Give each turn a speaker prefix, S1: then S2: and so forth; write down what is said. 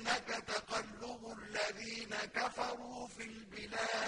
S1: يغرنك تقلب الذين كفروا في البلاد.